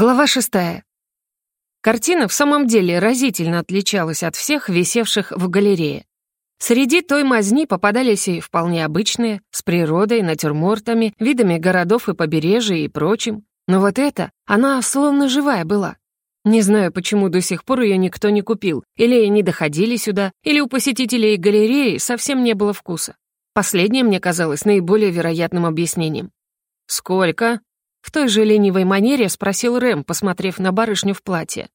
Глава шестая. Картина в самом деле разительно отличалась от всех висевших в галерее. Среди той мазни попадались и вполне обычные, с природой, натюрмортами, видами городов и побережья и прочим. Но вот эта, она словно живая была. Не знаю, почему до сих пор ее никто не купил, или не доходили сюда, или у посетителей галереи совсем не было вкуса. Последнее мне казалось наиболее вероятным объяснением. «Сколько?» В той же ленивой манере спросил Рэм, посмотрев на барышню в платье.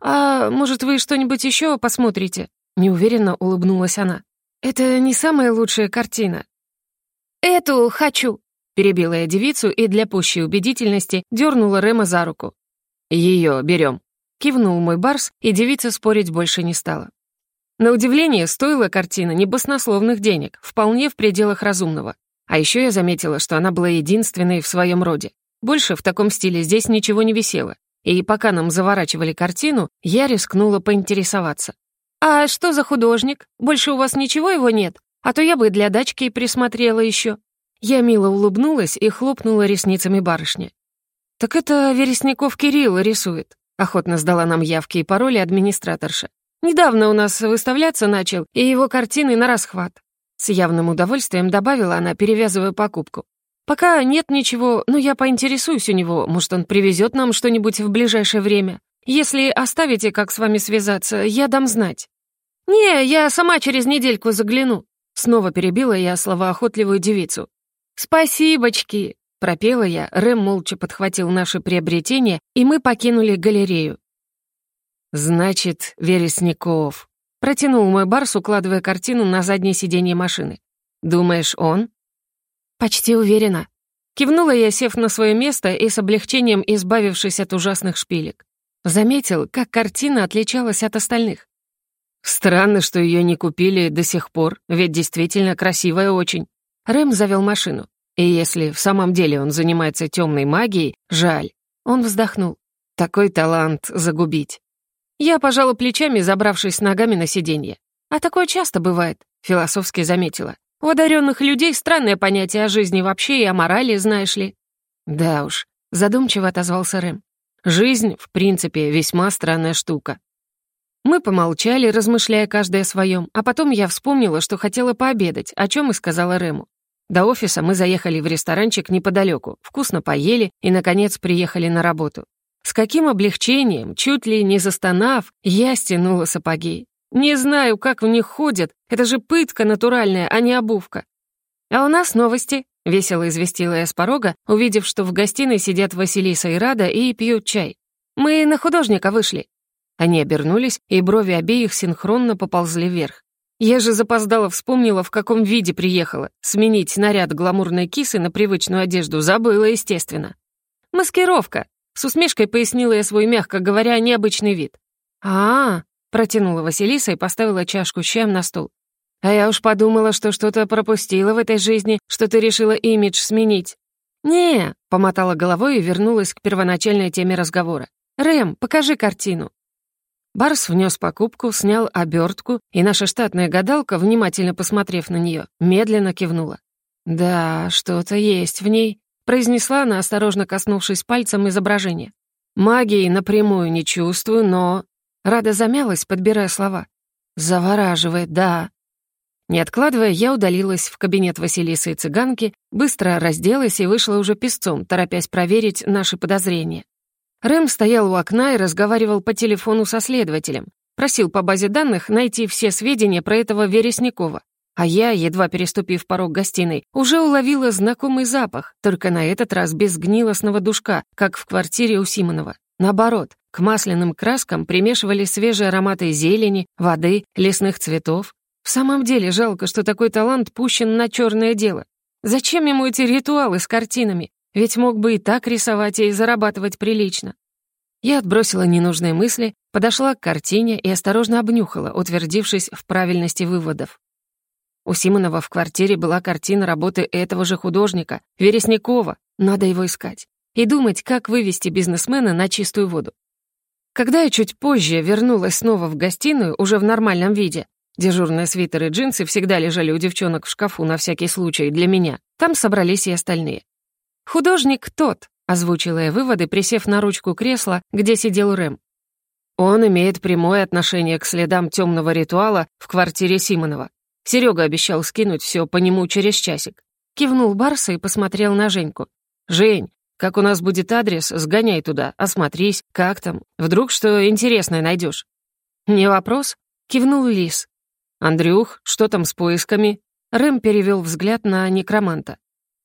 «А может, вы что-нибудь еще посмотрите?» Неуверенно улыбнулась она. «Это не самая лучшая картина». «Эту хочу», — перебила я девицу и для пущей убедительности дернула Рема за руку. Ее берем. кивнул мой барс, и девица спорить больше не стала. На удивление, стоила картина не баснословных денег, вполне в пределах разумного. А еще я заметила, что она была единственной в своем роде. Больше в таком стиле здесь ничего не висело. И пока нам заворачивали картину, я рискнула поинтересоваться. «А что за художник? Больше у вас ничего его нет? А то я бы для дачки присмотрела еще. Я мило улыбнулась и хлопнула ресницами барышни. «Так это Вересников Кирилл рисует», — охотно сдала нам явки и пароли администраторша. «Недавно у нас выставляться начал, и его картины на расхват». С явным удовольствием добавила она, перевязывая покупку. «Пока нет ничего, но я поинтересуюсь у него, может, он привезет нам что-нибудь в ближайшее время. Если оставите, как с вами связаться, я дам знать». «Не, я сама через недельку загляну», — снова перебила я словоохотливую девицу. «Спасибочки!» — пропела я, Рэм молча подхватил наши приобретения, и мы покинули галерею. «Значит, Вересников», — протянул мой барс, укладывая картину на заднее сиденье машины. «Думаешь, он?» «Почти уверена». Кивнула я, сев на свое место и с облегчением избавившись от ужасных шпилек. Заметил, как картина отличалась от остальных. Странно, что ее не купили до сих пор, ведь действительно красивая очень. Рэм завел машину. И если в самом деле он занимается темной магией, жаль. Он вздохнул. Такой талант загубить. Я пожала плечами, забравшись ногами на сиденье. А такое часто бывает, философски заметила. У одаренных людей странное понятие о жизни вообще и о морали, знаешь ли». «Да уж», — задумчиво отозвался Рэм. «Жизнь, в принципе, весьма странная штука». Мы помолчали, размышляя каждое о своем, а потом я вспомнила, что хотела пообедать, о чем и сказала Рэму. До офиса мы заехали в ресторанчик неподалеку, вкусно поели и, наконец, приехали на работу. С каким облегчением, чуть ли не застонав, я стянула сапоги. Не знаю, как в них ходят. Это же пытка натуральная, а не обувка. А у нас новости, — весело известила я с порога, увидев, что в гостиной сидят Василиса и Рада и пьют чай. Мы на художника вышли. Они обернулись, и брови обеих синхронно поползли вверх. Я же запоздала вспомнила, в каком виде приехала. Сменить наряд гламурной кисы на привычную одежду забыла, естественно. «Маскировка», — с усмешкой пояснила я свой, мягко говоря, необычный вид. «А, -а Протянула Василиса и поставила чашку с чаем на стол. «А я уж подумала, что что-то пропустила в этой жизни, что ты решила имидж сменить». «Не», — помотала головой и вернулась к первоначальной теме разговора. «Рэм, покажи картину». Барс внес покупку, снял обертку, и наша штатная гадалка, внимательно посмотрев на нее, медленно кивнула. «Да, что-то есть в ней», — произнесла она, осторожно коснувшись пальцем изображения. «Магии напрямую не чувствую, но Рада замялась, подбирая слова. «Завораживает, да». Не откладывая, я удалилась в кабинет Василисы и цыганки, быстро разделась и вышла уже песцом, торопясь проверить наши подозрения. Рэм стоял у окна и разговаривал по телефону со следователем. Просил по базе данных найти все сведения про этого Вересникова. А я, едва переступив порог гостиной, уже уловила знакомый запах, только на этот раз без гнилостного душка, как в квартире у Симонова. Наоборот, к масляным краскам примешивали свежие ароматы зелени, воды, лесных цветов. В самом деле жалко, что такой талант пущен на черное дело. Зачем ему эти ритуалы с картинами? Ведь мог бы и так рисовать и зарабатывать прилично. Я отбросила ненужные мысли, подошла к картине и осторожно обнюхала, утвердившись в правильности выводов. У Симонова в квартире была картина работы этого же художника, Вересникова. Надо его искать. И думать, как вывести бизнесмена на чистую воду. Когда я чуть позже вернулась снова в гостиную, уже в нормальном виде, дежурные свитеры и джинсы всегда лежали у девчонок в шкафу на всякий случай для меня, там собрались и остальные. Художник тот, озвучила я выводы, присев на ручку кресла, где сидел Рэм. Он имеет прямое отношение к следам темного ритуала в квартире Симонова. Серега обещал скинуть все по нему через часик. Кивнул Барса и посмотрел на Женьку. «Жень, как у нас будет адрес, сгоняй туда, осмотрись, как там. Вдруг что интересное найдешь. «Не вопрос», — кивнул Лис. «Андрюх, что там с поисками?» Рэм перевел взгляд на некроманта.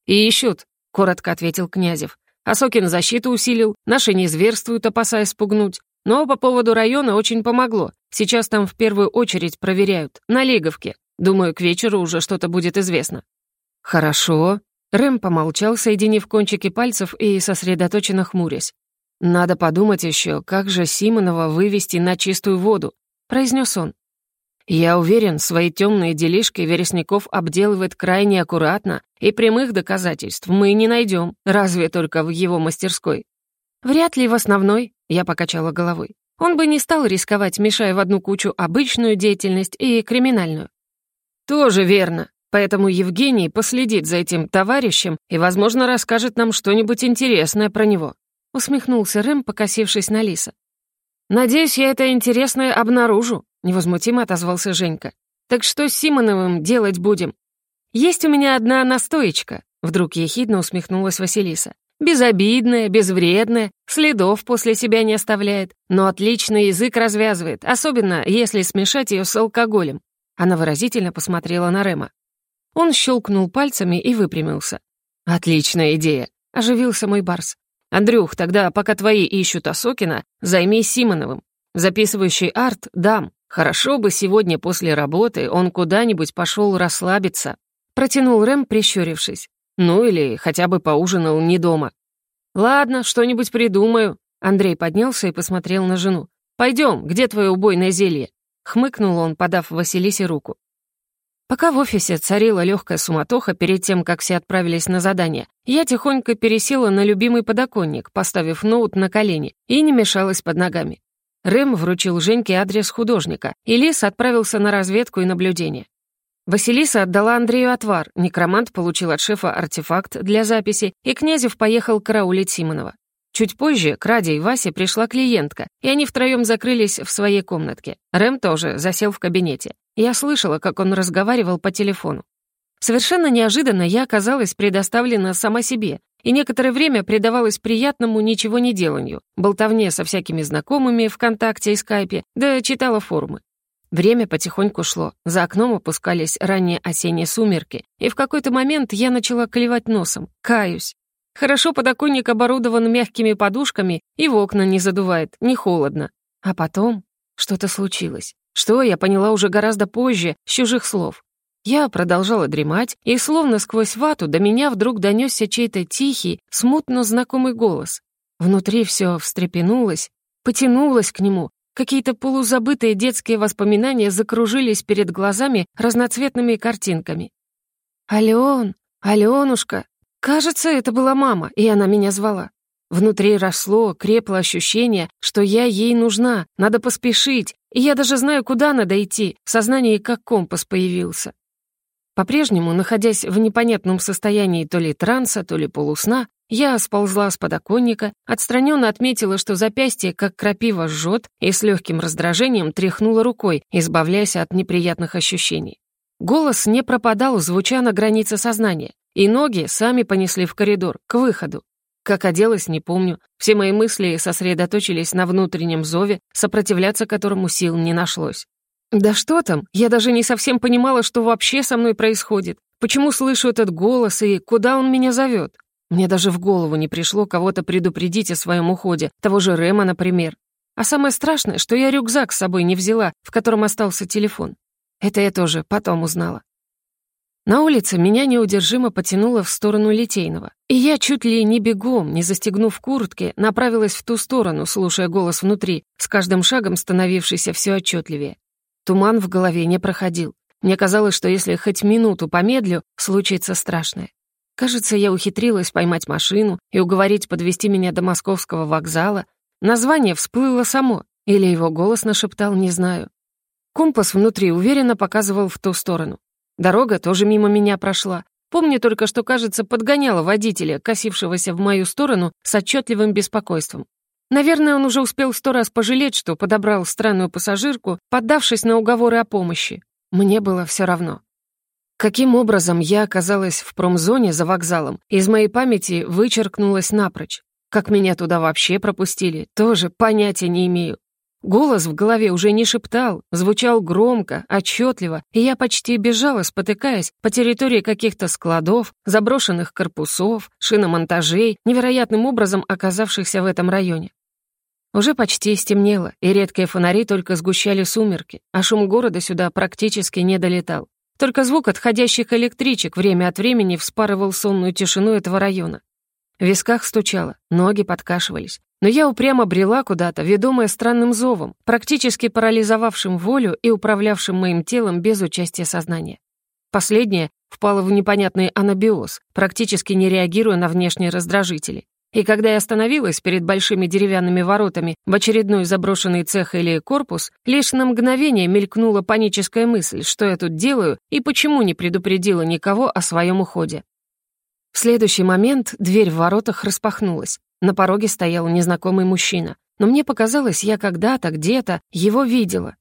«И ищут», — коротко ответил Князев. «Осокин защиту усилил, наши не зверствуют, опасаясь спугнуть. Но по поводу района очень помогло. Сейчас там в первую очередь проверяют. На Лиговке. Думаю, к вечеру уже что-то будет известно». «Хорошо». Рэм помолчал, соединив кончики пальцев и сосредоточенно хмурясь. «Надо подумать еще, как же Симонова вывести на чистую воду», — произнес он. «Я уверен, свои темные делишки Вересников обделывает крайне аккуратно, и прямых доказательств мы не найдем, разве только в его мастерской». «Вряд ли в основной», — я покачала головой. «Он бы не стал рисковать, мешая в одну кучу обычную деятельность и криминальную». «Тоже верно. Поэтому Евгений последит за этим товарищем и, возможно, расскажет нам что-нибудь интересное про него», — усмехнулся Рэм, покосившись на Лиса. «Надеюсь, я это интересное обнаружу», — невозмутимо отозвался Женька. «Так что с Симоновым делать будем?» «Есть у меня одна настоечка», — вдруг ехидно усмехнулась Василиса. «Безобидная, безвредная, следов после себя не оставляет, но отличный язык развязывает, особенно если смешать ее с алкоголем». Она выразительно посмотрела на Рема. Он щелкнул пальцами и выпрямился. «Отличная идея», — оживился мой барс. «Андрюх, тогда, пока твои ищут Осокина, займись Симоновым. Записывающий арт дам. Хорошо бы сегодня после работы он куда-нибудь пошел расслабиться». Протянул Рэм, прищурившись. «Ну или хотя бы поужинал не дома». «Ладно, что-нибудь придумаю». Андрей поднялся и посмотрел на жену. «Пойдем, где твое убойное зелье?» Хмыкнул он, подав Василисе руку. Пока в офисе царила легкая суматоха перед тем, как все отправились на задание, я тихонько пересела на любимый подоконник, поставив ноут на колени, и не мешалась под ногами. Рэм вручил Женьке адрес художника, и Лис отправился на разведку и наблюдение. Василиса отдала Андрею отвар, некромант получил от шефа артефакт для записи, и Князев поехал караулить Симонова. Чуть позже к Раде и Васе пришла клиентка, и они втроем закрылись в своей комнатке. Рэм тоже засел в кабинете. Я слышала, как он разговаривал по телефону. Совершенно неожиданно я оказалась предоставлена сама себе и некоторое время предавалась приятному ничего не деланию, болтовне со всякими знакомыми ВКонтакте и Скайпе, да читала форумы. Время потихоньку шло, за окном опускались ранние осенние сумерки, и в какой-то момент я начала клевать носом, каюсь. Хорошо подоконник оборудован мягкими подушками и в окна не задувает, не холодно. А потом что-то случилось. Что я поняла уже гораздо позже, с чужих слов. Я продолжала дремать, и словно сквозь вату до меня вдруг донесся чей-то тихий, смутно знакомый голос. Внутри все встрепенулось, потянулось к нему. Какие-то полузабытые детские воспоминания закружились перед глазами разноцветными картинками. «Алён, Алёнушка!» Кажется, это была мама, и она меня звала. Внутри росло, крепло ощущение, что я ей нужна, надо поспешить, и я даже знаю, куда надо идти, в сознании как компас появился. По-прежнему, находясь в непонятном состоянии то ли транса, то ли полусна, я сползла с подоконника, отстраненно отметила, что запястье, как крапива, жжет, и с легким раздражением тряхнула рукой, избавляясь от неприятных ощущений. Голос не пропадал, звуча на границе сознания. И ноги сами понесли в коридор, к выходу. Как оделась, не помню. Все мои мысли сосредоточились на внутреннем зове, сопротивляться которому сил не нашлось. Да что там, я даже не совсем понимала, что вообще со мной происходит. Почему слышу этот голос и куда он меня зовет? Мне даже в голову не пришло кого-то предупредить о своем уходе, того же Рема, например. А самое страшное, что я рюкзак с собой не взяла, в котором остался телефон. Это я тоже потом узнала. На улице меня неудержимо потянуло в сторону Литейного, и я чуть ли не бегом, не застегнув куртки, направилась в ту сторону, слушая голос внутри, с каждым шагом становившийся все отчетливее. Туман в голове не проходил. Мне казалось, что если хоть минуту помедлю, случится страшное. Кажется, я ухитрилась поймать машину и уговорить подвести меня до московского вокзала. Название всплыло само, или его голос нашептал, не знаю. Компас внутри уверенно показывал в ту сторону. Дорога тоже мимо меня прошла. Помню только, что, кажется, подгоняла водителя, косившегося в мою сторону с отчетливым беспокойством. Наверное, он уже успел сто раз пожалеть, что подобрал странную пассажирку, поддавшись на уговоры о помощи. Мне было все равно. Каким образом я оказалась в промзоне за вокзалом, из моей памяти вычеркнулась напрочь. Как меня туда вообще пропустили, тоже понятия не имею. Голос в голове уже не шептал, звучал громко, отчетливо, и я почти бежала, спотыкаясь по территории каких-то складов, заброшенных корпусов, шиномонтажей, невероятным образом оказавшихся в этом районе. Уже почти стемнело, и редкие фонари только сгущали сумерки, а шум города сюда практически не долетал. Только звук отходящих электричек время от времени вспарывал сонную тишину этого района. В висках стучало, ноги подкашивались. Но я упрямо брела куда-то, ведомая странным зовом, практически парализовавшим волю и управлявшим моим телом без участия сознания. Последнее впало в непонятный анабиоз, практически не реагируя на внешние раздражители. И когда я остановилась перед большими деревянными воротами в очередной заброшенный цех или корпус, лишь на мгновение мелькнула паническая мысль, что я тут делаю и почему не предупредила никого о своем уходе. В следующий момент дверь в воротах распахнулась. На пороге стоял незнакомый мужчина, но мне показалось, я когда-то, где-то его видела.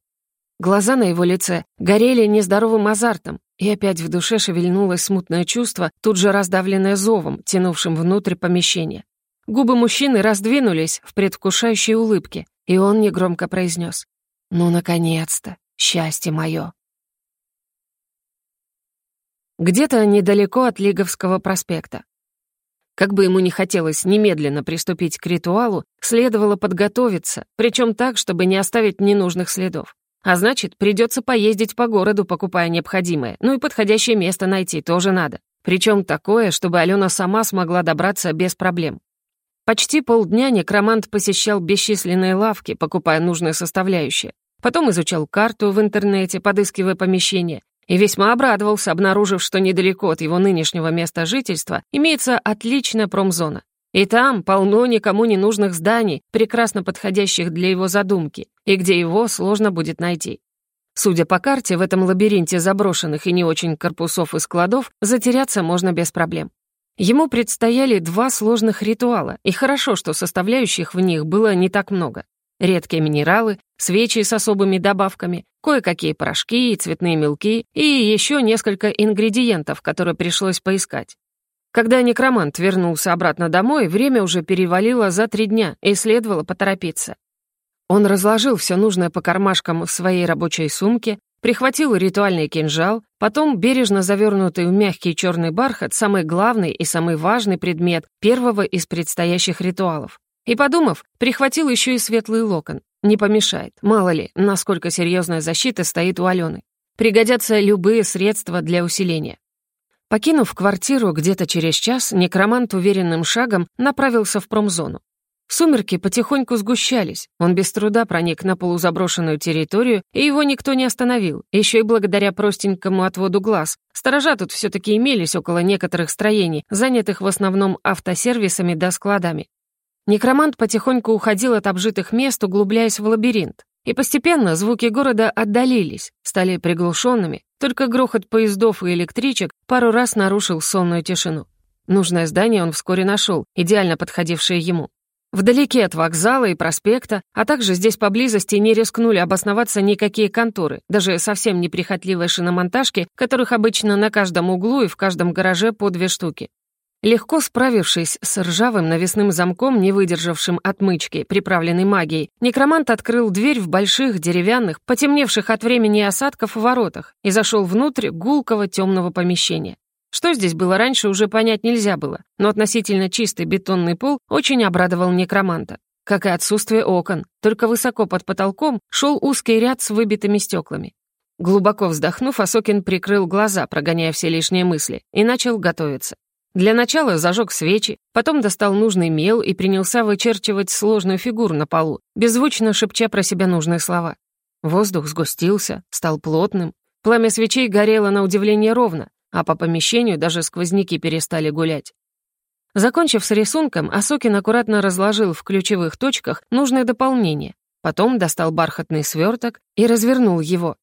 Глаза на его лице горели нездоровым азартом, и опять в душе шевельнулось смутное чувство, тут же раздавленное зовом, тянувшим внутрь помещения. Губы мужчины раздвинулись в предвкушающей улыбке, и он негромко произнес «Ну, наконец-то! Счастье мое!» Где-то недалеко от Лиговского проспекта. Как бы ему не хотелось немедленно приступить к ритуалу, следовало подготовиться, причем так, чтобы не оставить ненужных следов. А значит, придется поездить по городу, покупая необходимое, ну и подходящее место найти тоже надо. Причем такое, чтобы Алена сама смогла добраться без проблем. Почти полдня некромант посещал бесчисленные лавки, покупая нужные составляющие. Потом изучал карту в интернете, подыскивая помещение, и весьма обрадовался, обнаружив, что недалеко от его нынешнего места жительства имеется отличная промзона. И там полно никому не нужных зданий, прекрасно подходящих для его задумки, и где его сложно будет найти. Судя по карте, в этом лабиринте заброшенных и не очень корпусов и складов затеряться можно без проблем. Ему предстояли два сложных ритуала, и хорошо, что составляющих в них было не так много. Редкие минералы, свечи с особыми добавками, кое-какие порошки и цветные мелки, и еще несколько ингредиентов, которые пришлось поискать. Когда некромант вернулся обратно домой, время уже перевалило за три дня, и следовало поторопиться. Он разложил все нужное по кармашкам в своей рабочей сумке, прихватил ритуальный кинжал, потом бережно завернутый в мягкий черный бархат самый главный и самый важный предмет первого из предстоящих ритуалов. И, подумав, прихватил еще и светлый локон. Не помешает, мало ли, насколько серьезная защита стоит у Алены. Пригодятся любые средства для усиления. Покинув квартиру где-то через час, некромант уверенным шагом направился в промзону. Сумерки потихоньку сгущались, он без труда проник на полузаброшенную территорию, и его никто не остановил, еще и благодаря простенькому отводу глаз. Сторожа тут все-таки имелись около некоторых строений, занятых в основном автосервисами да складами. Некромант потихоньку уходил от обжитых мест, углубляясь в лабиринт. И постепенно звуки города отдалились, стали приглушенными, только грохот поездов и электричек пару раз нарушил сонную тишину. Нужное здание он вскоре нашел, идеально подходившее ему. Вдалеке от вокзала и проспекта, а также здесь поблизости не рискнули обосноваться никакие конторы, даже совсем неприхотливые шиномонтажки, которых обычно на каждом углу и в каждом гараже по две штуки. Легко справившись с ржавым навесным замком, не выдержавшим отмычки, приправленной магией, некромант открыл дверь в больших, деревянных, потемневших от времени осадков воротах и зашел внутрь гулкого темного помещения. Что здесь было раньше, уже понять нельзя было, но относительно чистый бетонный пол очень обрадовал некроманта. Как и отсутствие окон, только высоко под потолком шел узкий ряд с выбитыми стеклами. Глубоко вздохнув, Асокин прикрыл глаза, прогоняя все лишние мысли, и начал готовиться. Для начала зажег свечи, потом достал нужный мел и принялся вычерчивать сложную фигуру на полу, беззвучно шепча про себя нужные слова. Воздух сгустился, стал плотным. Пламя свечей горело на удивление ровно, а по помещению даже сквозняки перестали гулять. Закончив с рисунком, Асокин аккуратно разложил в ключевых точках нужное дополнение, потом достал бархатный сверток и развернул его.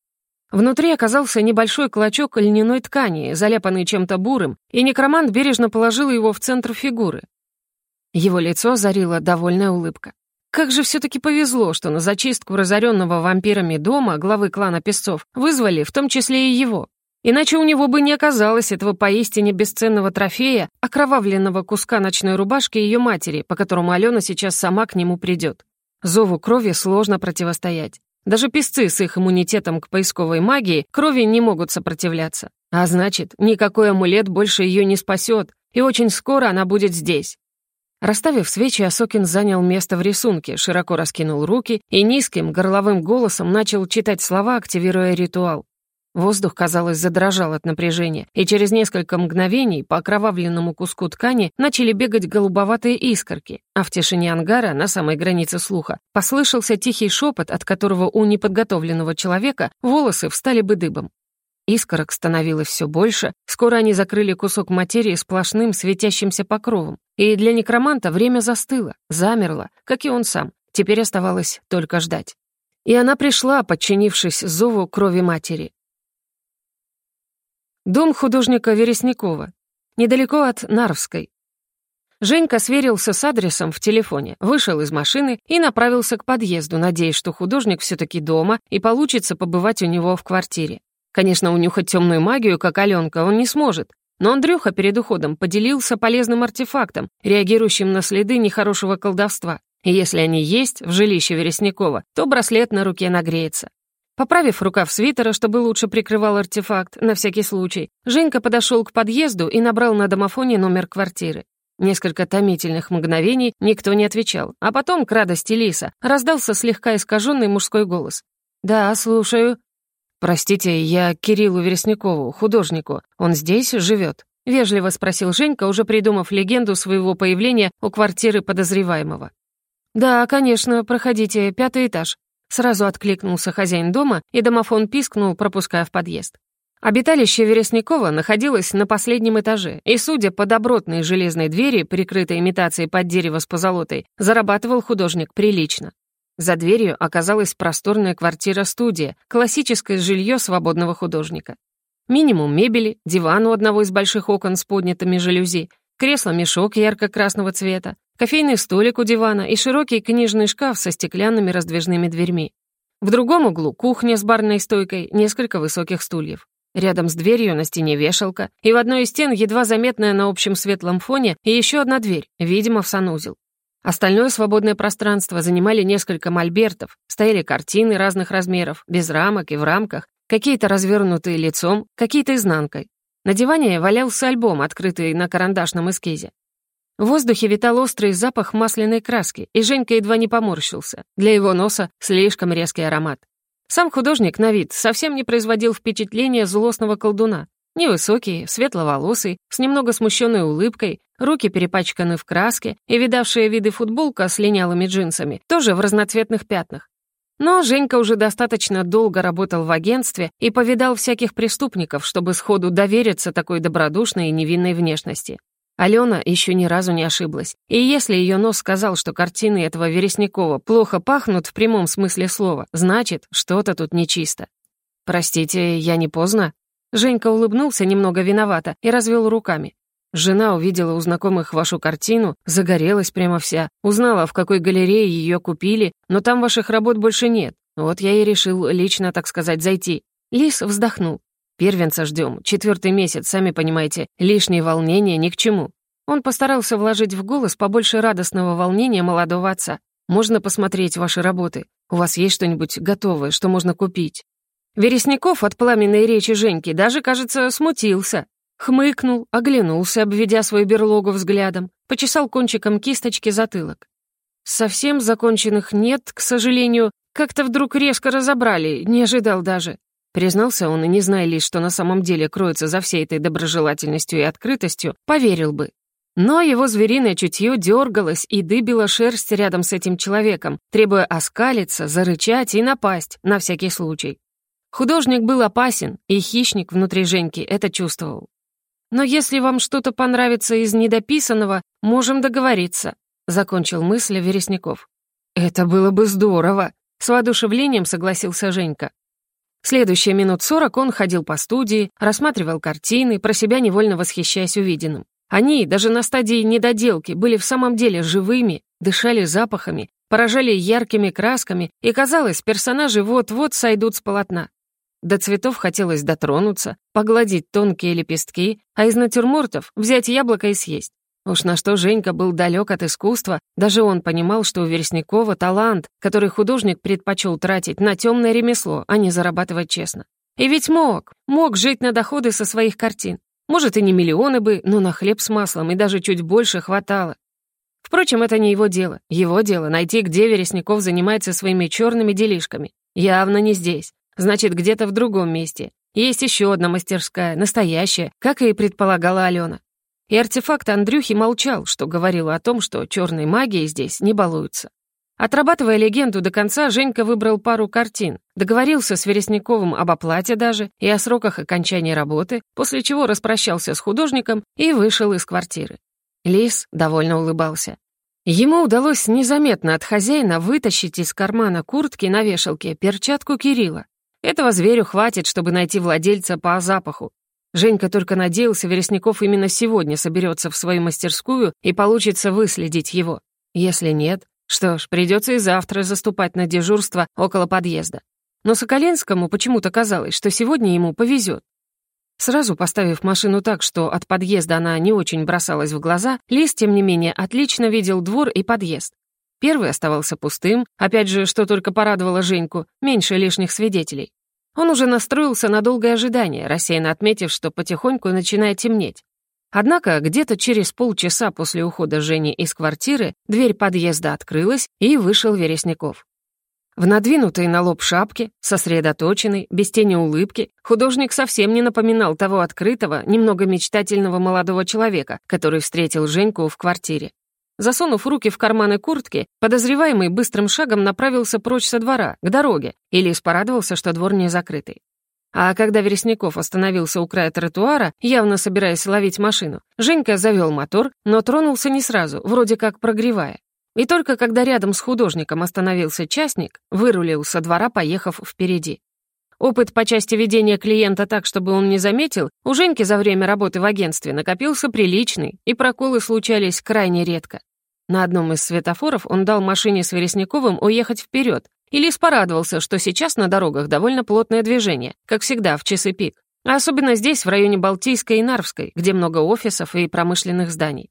Внутри оказался небольшой клочок льняной ткани, заляпанный чем-то бурым, и некромант бережно положил его в центр фигуры. Его лицо озарила довольная улыбка. Как же все-таки повезло, что на зачистку разоренного вампирами дома главы клана Песцов вызвали в том числе и его. Иначе у него бы не оказалось этого поистине бесценного трофея, окровавленного куска ночной рубашки ее матери, по которому Алена сейчас сама к нему придет. Зову крови сложно противостоять. Даже песцы с их иммунитетом к поисковой магии крови не могут сопротивляться. А значит, никакой амулет больше ее не спасет, и очень скоро она будет здесь. Расставив свечи, Осокин занял место в рисунке, широко раскинул руки и низким горловым голосом начал читать слова, активируя ритуал. Воздух, казалось, задрожал от напряжения, и через несколько мгновений по окровавленному куску ткани начали бегать голубоватые искорки, а в тишине ангара, на самой границе слуха, послышался тихий шепот, от которого у неподготовленного человека волосы встали бы дыбом. Искорок становилось все больше, скоро они закрыли кусок материи сплошным светящимся покровом, и для некроманта время застыло, замерло, как и он сам. Теперь оставалось только ждать. И она пришла, подчинившись зову крови матери. Дом художника Вереснякова. Недалеко от Нарвской. Женька сверился с адресом в телефоне, вышел из машины и направился к подъезду, надеясь, что художник все таки дома и получится побывать у него в квартире. Конечно, унюхать темную магию, как Аленка, он не сможет. Но Андрюха перед уходом поделился полезным артефактом, реагирующим на следы нехорошего колдовства. И если они есть в жилище Вереснякова, то браслет на руке нагреется. Поправив рукав свитера, чтобы лучше прикрывал артефакт, на всякий случай, Женька подошел к подъезду и набрал на домофоне номер квартиры. Несколько томительных мгновений никто не отвечал, а потом, к радости Лиса, раздался слегка искаженный мужской голос. «Да, слушаю». «Простите, я Кириллу Вереснякову, художнику. Он здесь живет?» — вежливо спросил Женька, уже придумав легенду своего появления у квартиры подозреваемого. «Да, конечно, проходите, пятый этаж». Сразу откликнулся хозяин дома, и домофон пискнул, пропуская в подъезд. Обиталище Вереснякова находилось на последнем этаже, и, судя по добротной железной двери, прикрытой имитацией под дерево с позолотой, зарабатывал художник прилично. За дверью оказалась просторная квартира-студия, классическое жилье свободного художника. Минимум мебели, диван у одного из больших окон с поднятыми жалюзи, кресло-мешок ярко-красного цвета, кофейный столик у дивана и широкий книжный шкаф со стеклянными раздвижными дверьми. В другом углу кухня с барной стойкой, несколько высоких стульев. Рядом с дверью на стене вешалка, и в одной из стен едва заметная на общем светлом фоне и еще одна дверь, видимо, в санузел. Остальное свободное пространство занимали несколько мольбертов, стояли картины разных размеров, без рамок и в рамках, какие-то развернутые лицом, какие-то изнанкой. На диване валялся альбом, открытый на карандашном эскизе. В воздухе витал острый запах масляной краски, и Женька едва не поморщился. Для его носа слишком резкий аромат. Сам художник на вид совсем не производил впечатления злостного колдуна. Невысокий, светловолосый, с немного смущенной улыбкой, руки перепачканы в краске и видавшая виды футболка с линялыми джинсами, тоже в разноцветных пятнах. Но Женька уже достаточно долго работал в агентстве и повидал всяких преступников, чтобы сходу довериться такой добродушной и невинной внешности. Алена еще ни разу не ошиблась. И если ее нос сказал, что картины этого Вереснякова плохо пахнут в прямом смысле слова, значит, что-то тут нечисто. «Простите, я не поздно?» Женька улыбнулся немного виновато и развел руками. Жена увидела у знакомых вашу картину, загорелась прямо вся, узнала, в какой галерее ее купили, но там ваших работ больше нет. Вот я и решил лично, так сказать, зайти. Лис вздохнул. Первенца ждем, четвертый месяц, сами понимаете, лишние волнения ни к чему. Он постарался вложить в голос побольше радостного волнения молодого отца. «Можно посмотреть ваши работы? У вас есть что-нибудь готовое, что можно купить?» Вересняков от пламенной речи Женьки даже, кажется, смутился. Хмыкнул, оглянулся, обведя свою берлогу взглядом, почесал кончиком кисточки затылок. Совсем законченных нет, к сожалению, как-то вдруг резко разобрали, не ожидал даже. Признался он, и не зная лишь, что на самом деле кроется за всей этой доброжелательностью и открытостью, поверил бы. Но его звериное чутье дергалось и дыбило шерсть рядом с этим человеком, требуя оскалиться, зарычать и напасть, на всякий случай. Художник был опасен, и хищник внутри Женьки это чувствовал. «Но если вам что-то понравится из недописанного, можем договориться», — закончил мысль Вересняков. «Это было бы здорово», — с воодушевлением согласился Женька. Следующие минут сорок он ходил по студии, рассматривал картины, про себя невольно восхищаясь увиденным. Они, даже на стадии недоделки, были в самом деле живыми, дышали запахами, поражали яркими красками, и, казалось, персонажи вот-вот сойдут с полотна. До цветов хотелось дотронуться, погладить тонкие лепестки, а из натюрмортов взять яблоко и съесть. Уж на что Женька был далек от искусства, даже он понимал, что у Вересникова талант, который художник предпочел тратить на темное ремесло, а не зарабатывать честно. И ведь мог, мог жить на доходы со своих картин. Может, и не миллионы бы, но на хлеб с маслом и даже чуть больше хватало. Впрочем, это не его дело. Его дело — найти, где Вересников занимается своими черными делишками. Явно не здесь. Значит, где-то в другом месте. Есть еще одна мастерская, настоящая, как и предполагала Алена. И артефакт Андрюхи молчал, что говорило о том, что черной магией здесь не балуются. Отрабатывая легенду до конца, Женька выбрал пару картин, договорился с Вересняковым об оплате даже и о сроках окончания работы, после чего распрощался с художником и вышел из квартиры. Лис довольно улыбался. Ему удалось незаметно от хозяина вытащить из кармана куртки на вешалке перчатку Кирилла. Этого зверю хватит, чтобы найти владельца по запаху, Женька только надеялся, Вересников именно сегодня соберется в свою мастерскую и получится выследить его. Если нет, что ж, придется и завтра заступать на дежурство около подъезда. Но Соколенскому почему-то казалось, что сегодня ему повезет. Сразу поставив машину так, что от подъезда она не очень бросалась в глаза, Лис, тем не менее, отлично видел двор и подъезд. Первый оставался пустым, опять же, что только порадовало Женьку, меньше лишних свидетелей. Он уже настроился на долгое ожидание, рассеянно отметив, что потихоньку начинает темнеть. Однако где-то через полчаса после ухода Жени из квартиры дверь подъезда открылась, и вышел Вересников. В надвинутой на лоб шапке, сосредоточенный, без тени улыбки, художник совсем не напоминал того открытого, немного мечтательного молодого человека, который встретил Женьку в квартире. Засунув руки в карманы куртки, подозреваемый быстрым шагом направился прочь со двора, к дороге, или порадовался, что двор не закрытый. А когда Вересников остановился у края тротуара, явно собираясь ловить машину, Женька завел мотор, но тронулся не сразу, вроде как прогревая. И только когда рядом с художником остановился частник, вырулил со двора, поехав впереди. Опыт по части ведения клиента так, чтобы он не заметил, у Женьки за время работы в агентстве накопился приличный, и проколы случались крайне редко. На одном из светофоров он дал машине с Вересняковым уехать вперед, и Лис порадовался, что сейчас на дорогах довольно плотное движение, как всегда в часы пик. А особенно здесь, в районе Балтийской и Нарвской, где много офисов и промышленных зданий.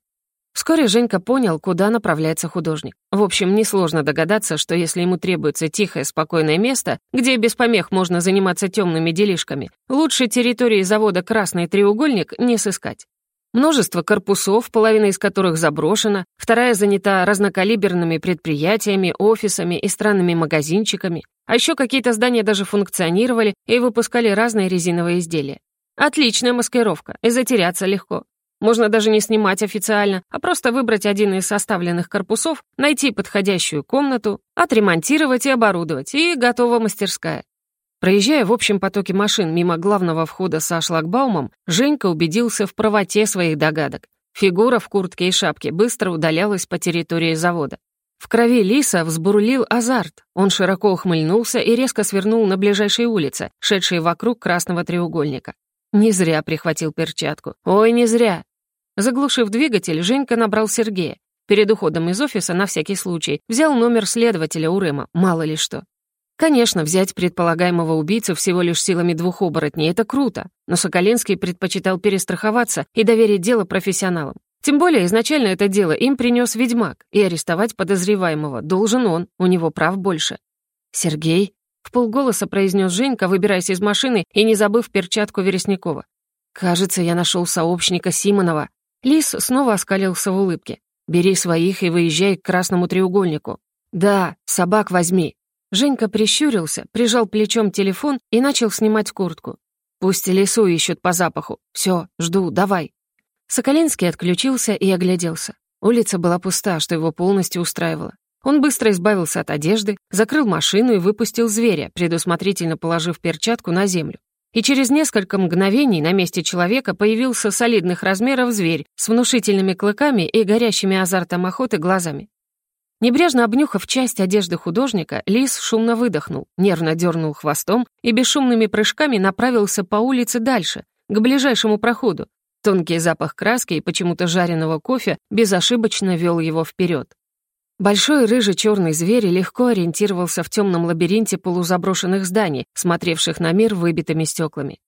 Вскоре Женька понял, куда направляется художник. В общем, несложно догадаться, что если ему требуется тихое, спокойное место, где без помех можно заниматься темными делишками, лучше территории завода «Красный треугольник» не сыскать. Множество корпусов, половина из которых заброшена, вторая занята разнокалиберными предприятиями, офисами и странными магазинчиками, а еще какие-то здания даже функционировали и выпускали разные резиновые изделия. Отличная маскировка, и затеряться легко. Можно даже не снимать официально, а просто выбрать один из составленных корпусов, найти подходящую комнату, отремонтировать и оборудовать, и готова мастерская. Проезжая в общем потоке машин мимо главного входа со шлагбаумом, Женька убедился в правоте своих догадок. Фигура в куртке и шапке быстро удалялась по территории завода. В крови Лиса взбурлил азарт. Он широко ухмыльнулся и резко свернул на ближайшей улице, шедшей вокруг красного треугольника. Не зря прихватил перчатку. Ой, не зря. Заглушив двигатель, Женька набрал Сергея. Перед уходом из офиса, на всякий случай, взял номер следователя у Рыма, мало ли что. Конечно, взять предполагаемого убийцу всего лишь силами двух оборотней — это круто, но Соколенский предпочитал перестраховаться и доверить дело профессионалам. Тем более, изначально это дело им принес ведьмак, и арестовать подозреваемого должен он, у него прав больше. «Сергей?» В полголоса произнес Женька, выбираясь из машины и не забыв перчатку Вересникова. «Кажется, я нашел сообщника Симонова». Лис снова оскалился в улыбке. «Бери своих и выезжай к красному треугольнику». «Да, собак возьми». Женька прищурился, прижал плечом телефон и начал снимать куртку. «Пусть лесу ищут по запаху. Все, жду, давай». Соколинский отключился и огляделся. Улица была пуста, что его полностью устраивало. Он быстро избавился от одежды, закрыл машину и выпустил зверя, предусмотрительно положив перчатку на землю. И через несколько мгновений на месте человека появился солидных размеров зверь с внушительными клыками и горящими азартом охоты глазами. Небрежно обнюхав часть одежды художника, лис шумно выдохнул, нервно дернул хвостом и бесшумными прыжками направился по улице дальше, к ближайшему проходу. Тонкий запах краски и почему-то жареного кофе безошибочно вел его вперед. Большой рыжий черный зверь легко ориентировался в темном лабиринте полузаброшенных зданий, смотревших на мир выбитыми стеклами.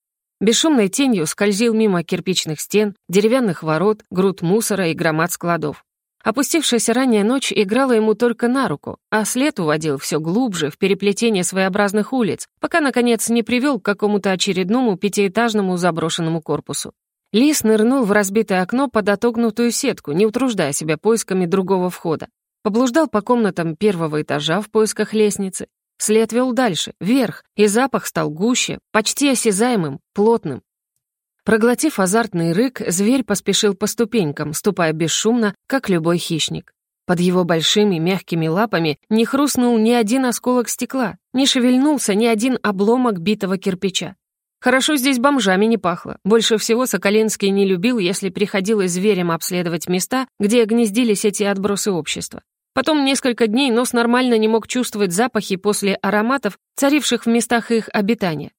Бесшумной тенью скользил мимо кирпичных стен, деревянных ворот, груд мусора и громад складов. Опустившаяся ранняя ночь играла ему только на руку, а след уводил все глубже в переплетение своеобразных улиц, пока, наконец, не привел к какому-то очередному пятиэтажному заброшенному корпусу. Лис нырнул в разбитое окно под отогнутую сетку, не утруждая себя поисками другого входа. Поблуждал по комнатам первого этажа в поисках лестницы. След вел дальше, вверх, и запах стал гуще, почти осязаемым, плотным. Проглотив азартный рык, зверь поспешил по ступенькам, ступая бесшумно, как любой хищник. Под его большими мягкими лапами не хрустнул ни один осколок стекла, не шевельнулся ни один обломок битого кирпича. Хорошо здесь бомжами не пахло. Больше всего Соколинский не любил, если приходилось зверям обследовать места, где гнездились эти отбросы общества. Потом несколько дней нос нормально не мог чувствовать запахи после ароматов, царивших в местах их обитания.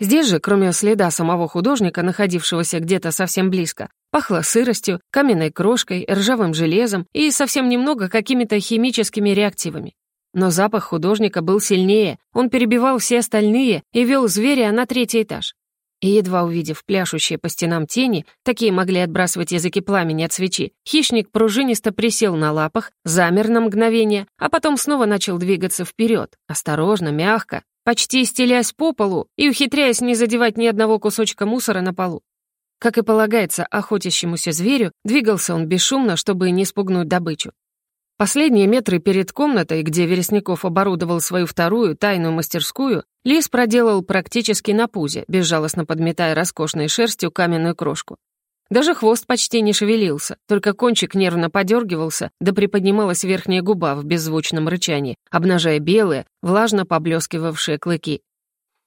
Здесь же, кроме следа самого художника, находившегося где-то совсем близко, пахло сыростью, каменной крошкой, ржавым железом и совсем немного какими-то химическими реактивами. Но запах художника был сильнее, он перебивал все остальные и вел зверя на третий этаж и, едва увидев пляшущие по стенам тени, такие могли отбрасывать языки пламени от свечи, хищник пружинисто присел на лапах, замер на мгновение, а потом снова начал двигаться вперед, осторожно, мягко, почти стелясь по полу и ухитряясь не задевать ни одного кусочка мусора на полу. Как и полагается охотящемуся зверю, двигался он бесшумно, чтобы не спугнуть добычу. Последние метры перед комнатой, где Вересников оборудовал свою вторую тайную мастерскую, Лис проделал практически на пузе, безжалостно подметая роскошной шерстью каменную крошку. Даже хвост почти не шевелился, только кончик нервно подергивался, да приподнималась верхняя губа в беззвучном рычании, обнажая белые, влажно поблескивавшие клыки.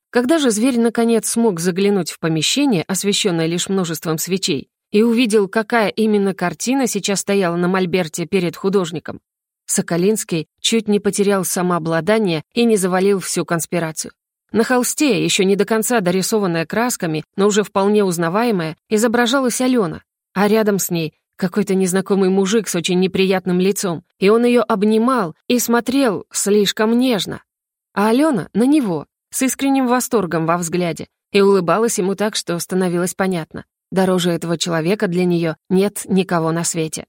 Когда же зверь наконец смог заглянуть в помещение, освещенное лишь множеством свечей, и увидел, какая именно картина сейчас стояла на мольберте перед художником. Соколинский чуть не потерял самообладание и не завалил всю конспирацию. На холсте, еще не до конца дорисованная красками, но уже вполне узнаваемая, изображалась Алена, а рядом с ней какой-то незнакомый мужик с очень неприятным лицом, и он ее обнимал и смотрел слишком нежно. А Алена на него, с искренним восторгом во взгляде, и улыбалась ему так, что становилось понятно. Дороже этого человека для нее нет никого на свете.